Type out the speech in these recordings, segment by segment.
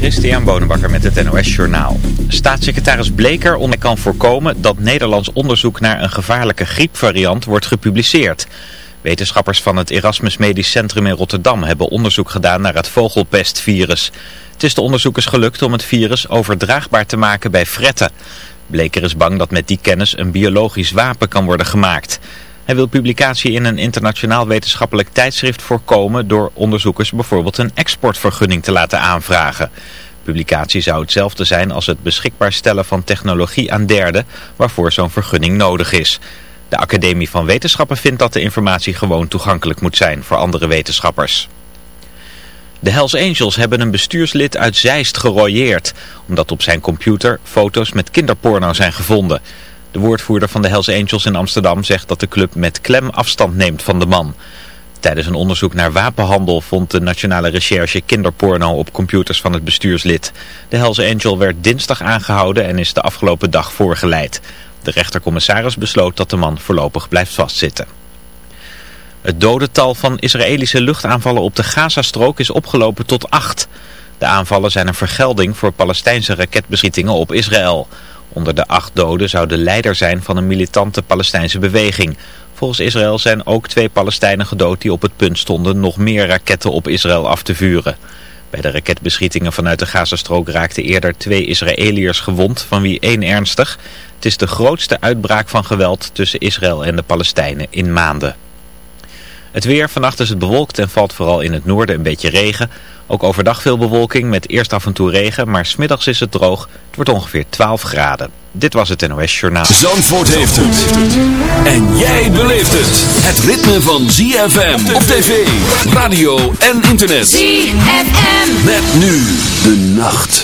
Christian Bonenbakker met het NOS Journaal. Staatssecretaris Bleker kan voorkomen dat Nederlands onderzoek naar een gevaarlijke griepvariant wordt gepubliceerd. Wetenschappers van het Erasmus Medisch Centrum in Rotterdam hebben onderzoek gedaan naar het vogelpestvirus. Het is de onderzoekers gelukt om het virus overdraagbaar te maken bij fretten. Bleker is bang dat met die kennis een biologisch wapen kan worden gemaakt. Hij wil publicatie in een internationaal wetenschappelijk tijdschrift voorkomen door onderzoekers bijvoorbeeld een exportvergunning te laten aanvragen. Publicatie zou hetzelfde zijn als het beschikbaar stellen van technologie aan derden waarvoor zo'n vergunning nodig is. De Academie van Wetenschappen vindt dat de informatie gewoon toegankelijk moet zijn voor andere wetenschappers. De Hells Angels hebben een bestuurslid uit Zeist gerooieerd, omdat op zijn computer foto's met kinderporno zijn gevonden. De woordvoerder van de Hells Angels in Amsterdam zegt dat de club met klem afstand neemt van de man. Tijdens een onderzoek naar wapenhandel vond de Nationale Recherche kinderporno op computers van het bestuurslid. De Hells Angel werd dinsdag aangehouden en is de afgelopen dag voorgeleid. De rechtercommissaris besloot dat de man voorlopig blijft vastzitten. Het dodental van Israëlische luchtaanvallen op de Gazastrook is opgelopen tot acht. De aanvallen zijn een vergelding voor Palestijnse raketbeschietingen op Israël. Onder de acht doden zou de leider zijn van een militante Palestijnse beweging. Volgens Israël zijn ook twee Palestijnen gedood die op het punt stonden nog meer raketten op Israël af te vuren. Bij de raketbeschietingen vanuit de Gazastrook raakten eerder twee Israëliërs gewond, van wie één ernstig. Het is de grootste uitbraak van geweld tussen Israël en de Palestijnen in maanden. Het weer, vannacht is het bewolkt en valt vooral in het noorden een beetje regen. Ook overdag veel bewolking met eerst af en toe regen, maar smiddags is het droog. Het wordt ongeveer 12 graden. Dit was het NOS Journaal. Zandvoort heeft het. En jij beleeft het. Het ritme van ZFM op tv, radio en internet. ZFM. Met nu de nacht.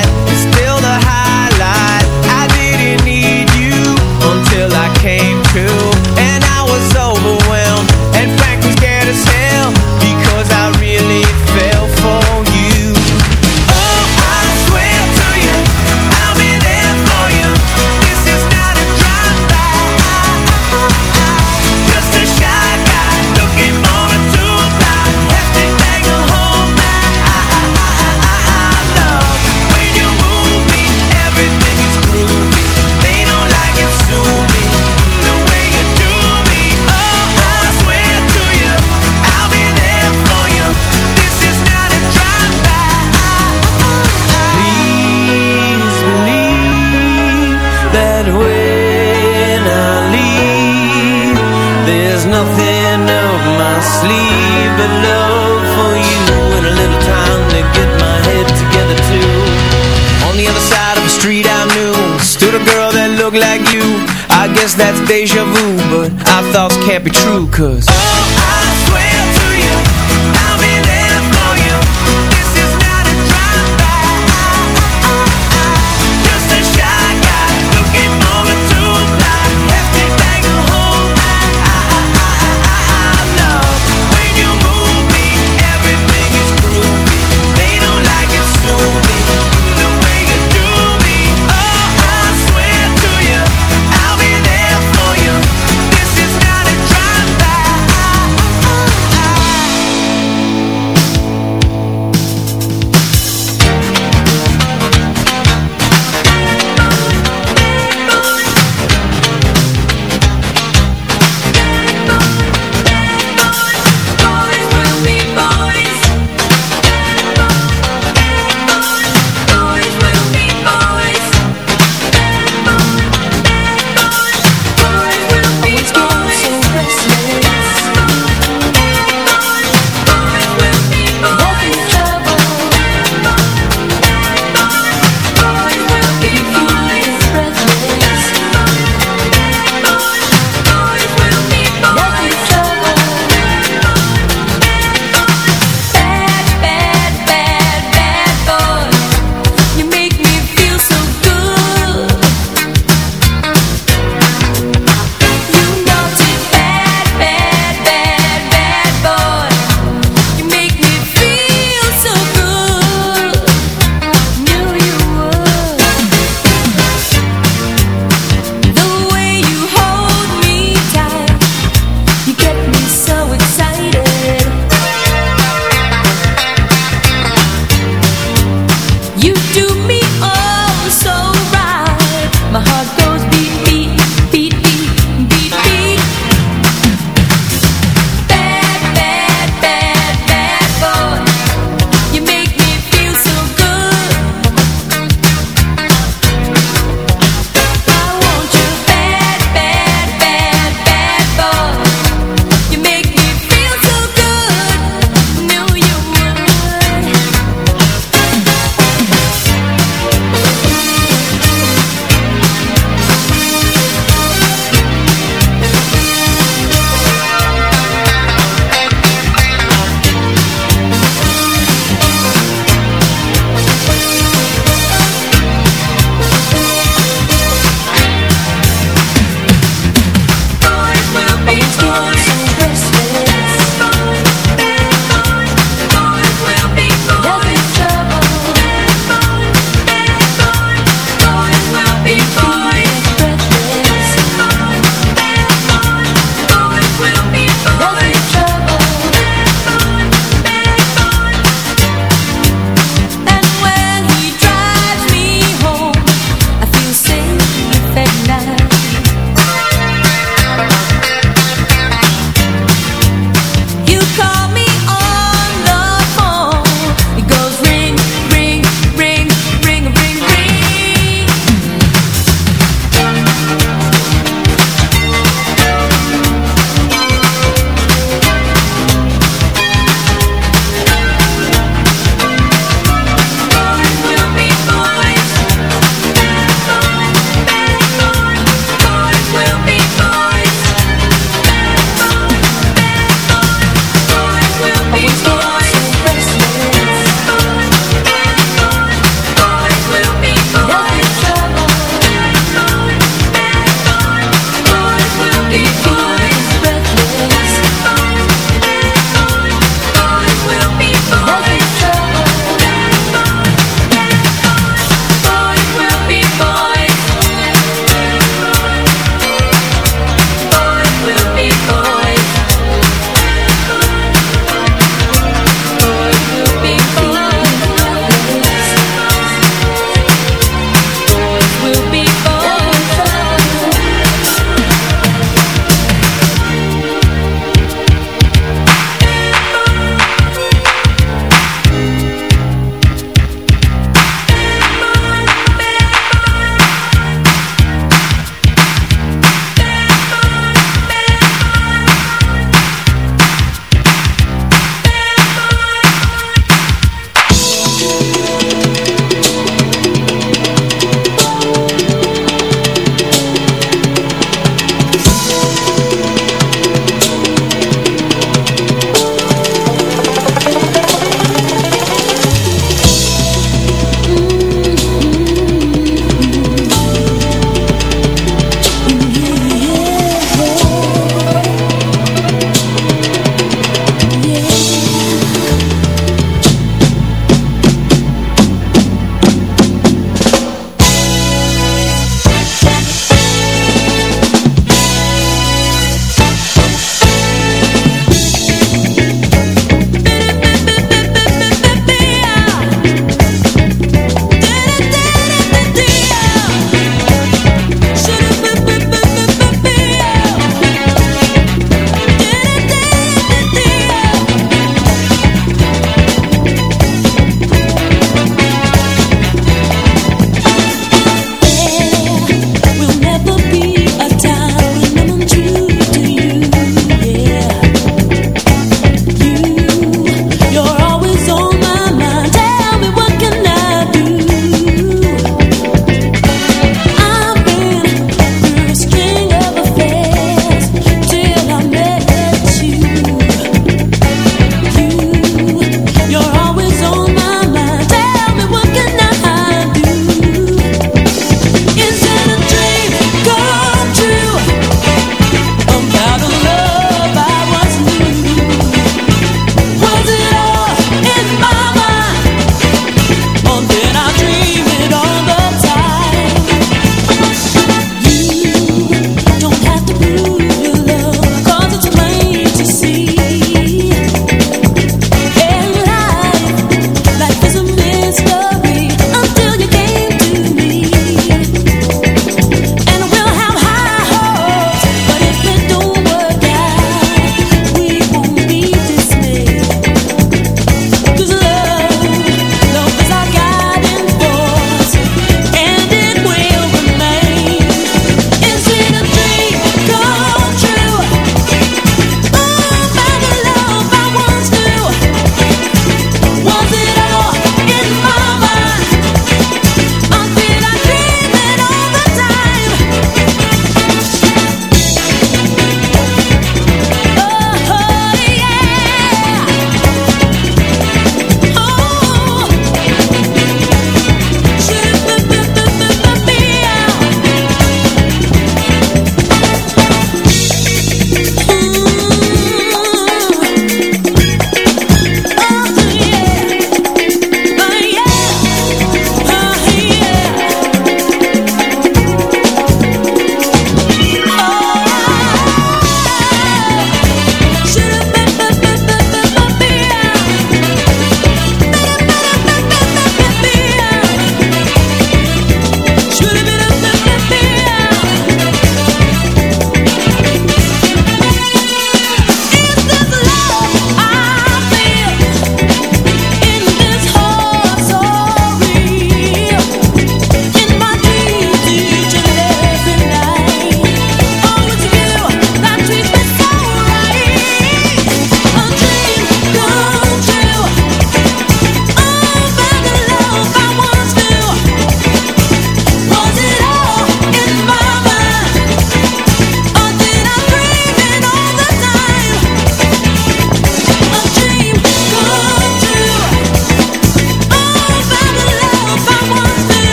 life is still guess that's deja vu But our thoughts can't be true cause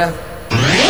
Yeah.